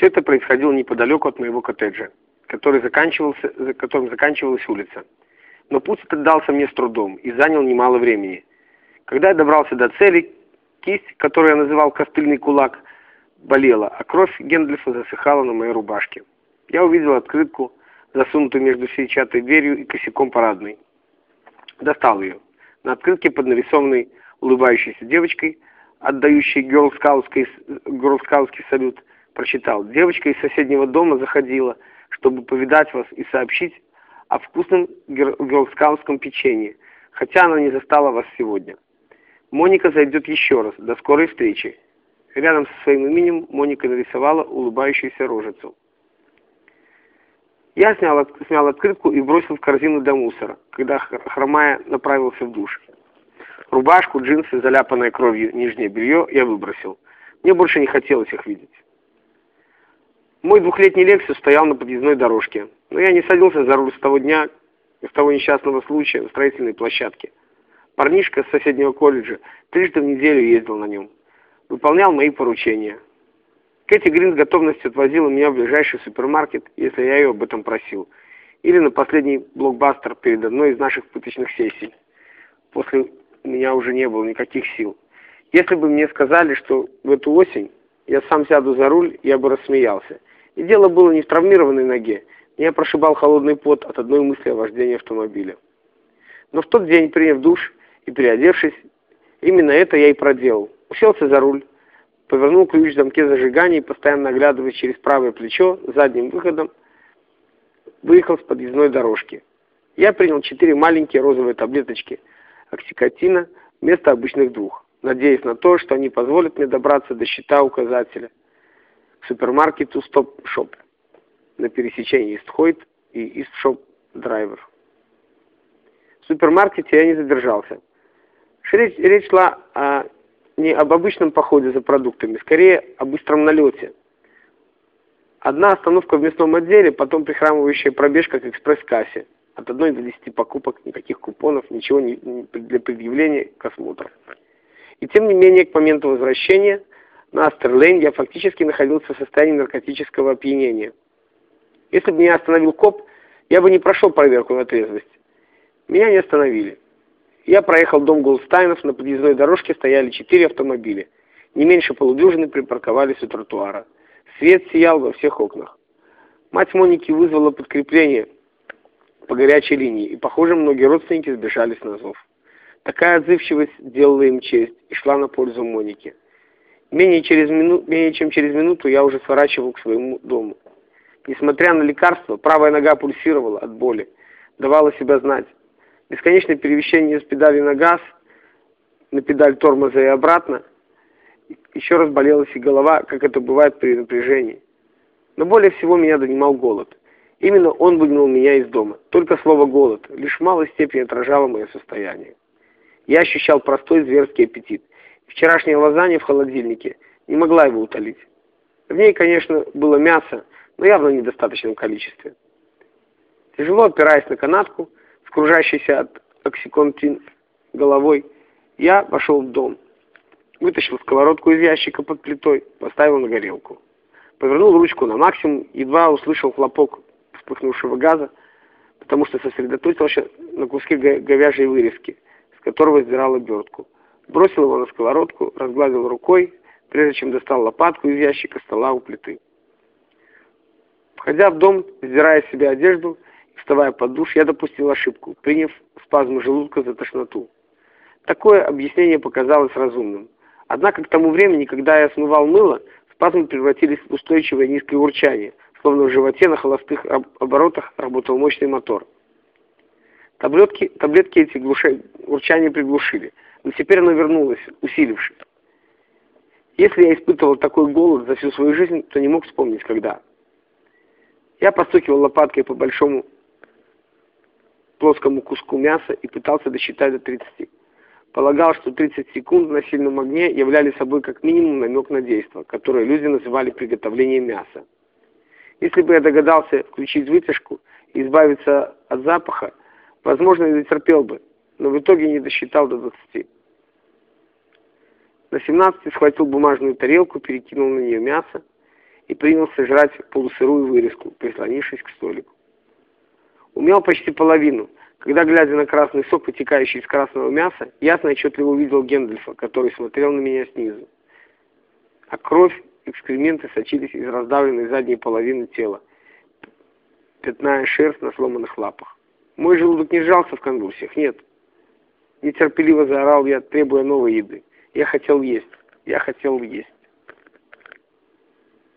Все это происходило неподалеку от моего коттеджа, который заканчивался, за которым заканчивалась улица. Но путь этот дался мне с трудом и занял немало времени. Когда я добрался до цели, кисть, которую я называл «костыльный кулак», болела, а кровь Гендлифа засыхала на моей рубашке. Я увидел открытку, засунутую между сетчатой дверью и косяком парадной. Достал ее. На открытке под нарисованной улыбающейся девочкой, отдающей герлскаутский салют, прочитал. Девочка из соседнего дома заходила, чтобы повидать вас и сообщить о вкусном герлскаутском печенье, хотя она не застала вас сегодня. Моника зайдет еще раз. До скорой встречи. Рядом со своим именем Моника нарисовала улыбающуюся рожицу. Я снял, снял открытку и бросил в корзину для мусора, когда, хромая, направился в душ. Рубашку, джинсы, заляпанное кровью нижнее белье я выбросил. Мне больше не хотелось их видеть. Мой двухлетний Лексус стоял на подъездной дорожке, но я не садился за руль с того дня, с того несчастного случая на строительной площадке. Парнишка с соседнего колледжа трижды в неделю ездил на нем. Выполнял мои поручения. Кэти Грин с готовностью отвозила меня в ближайший супермаркет, если я ее об этом просил. Или на последний блокбастер перед одной из наших пыточных сессий. После меня уже не было никаких сил. Если бы мне сказали, что в эту осень я сам сяду за руль, я бы рассмеялся. И дело было не в травмированной ноге. Меня прошибал холодный пот от одной мысли о вождении автомобиля. Но в тот день, приняв душ и переодевшись, именно это я и проделал. Уселся за руль, повернул ключ в замке зажигания и, постоянно оглядываясь через правое плечо, задним выходом, выехал с подъездной дорожки. Я принял четыре маленькие розовые таблеточки оксиконтина вместо обычных двух, надеясь на то, что они позволят мне добраться до щита-указателя к супермаркету Стоп-Шоп на пересечении Ист-Хойт и Ист-Шор-Драйв. В супермаркете я не задержался. Речь, речь шла о, не об обычном походе за продуктами, скорее о быстром налете. Одна остановка в мясном отделе, потом прихрамывающая пробежка к экспресс-кассе. От одной до десяти покупок, никаких купонов, ничего не, не для предъявления к осмотру. И тем не менее, к моменту возвращения на Астерлейн я фактически находился в состоянии наркотического опьянения. Если бы меня остановил коп, я бы не прошел проверку на трезвость. Меня не остановили. Я проехал дом Голдстайнов, на подъездной дорожке стояли четыре автомобиля. Не меньше полудюжины припарковались у тротуара. Свет сиял во всех окнах. Мать Моники вызвала подкрепление по горячей линии, и, похоже, многие родственники сбежались на зов. Такая отзывчивость делала им честь и шла на пользу Монике. Менее, через мину... Менее чем через минуту я уже сворачивал к своему дому. Несмотря на лекарство, правая нога пульсировала от боли, давала себя знать. Бесконечное перемещение с педали на газ, на педаль тормоза и обратно. Еще раз болелась и голова, как это бывает при напряжении. Но более всего меня донимал голод. Именно он выгнал меня из дома. Только слово «голод» лишь в малой степени отражало мое состояние. Я ощущал простой зверский аппетит. Вчерашняя лазанья в холодильнике не могла его утолить. В ней, конечно, было мясо, но явно в недостаточном количестве. Тяжело опираясь на канатку, скружащийся от оксиконтин головой, я вошел в дом. Вытащил сковородку из ящика под плитой, поставил на горелку. Повернул ручку на максимум, едва услышал хлопок вспыхнувшего газа, потому что сосредоточился на куске говяжьей вырезки, с которого сдирал обертку. Бросил его на сковородку, разгладил рукой, прежде чем достал лопатку из ящика стола у плиты. Входя в дом, сдирая с себя одежду, Вставая под душ, я допустил ошибку, приняв спазм желудка за тошноту. Такое объяснение показалось разумным. Однако к тому времени, когда я смывал мыло, спазмы превратились в устойчивое низкое урчание, словно в животе на холостых оборотах работал мощный мотор. Таблетки, таблетки эти глуша... урчания приглушили, но теперь оно вернулось, усилившись. Если я испытывал такой голод за всю свою жизнь, то не мог вспомнить, когда. Я постукивал лопаткой по большому плоскому куску мяса и пытался досчитать до 30. Полагал, что 30 секунд на сильном огне являли собой как минимум намек на действо, которое люди называли приготовлением мяса. Если бы я догадался включить вытяжку и избавиться от запаха, возможно, и дотерпел бы, но в итоге не досчитал до 20. На 17 схватил бумажную тарелку, перекинул на нее мясо и принялся жрать полусырую вырезку, прислонившись к столику. Умел почти половину. Когда, глядя на красный сок, вытекающий из красного мяса, ясно и отчетливо увидел Гендальфа, который смотрел на меня снизу. А кровь, экскременты сочились из раздавленной задней половины тела, пятная шерсть на сломанных лапах. Мой желудок не сжался в конвульсиях, нет. Нетерпеливо заорал я, требуя новой еды. Я хотел есть. Я хотел есть.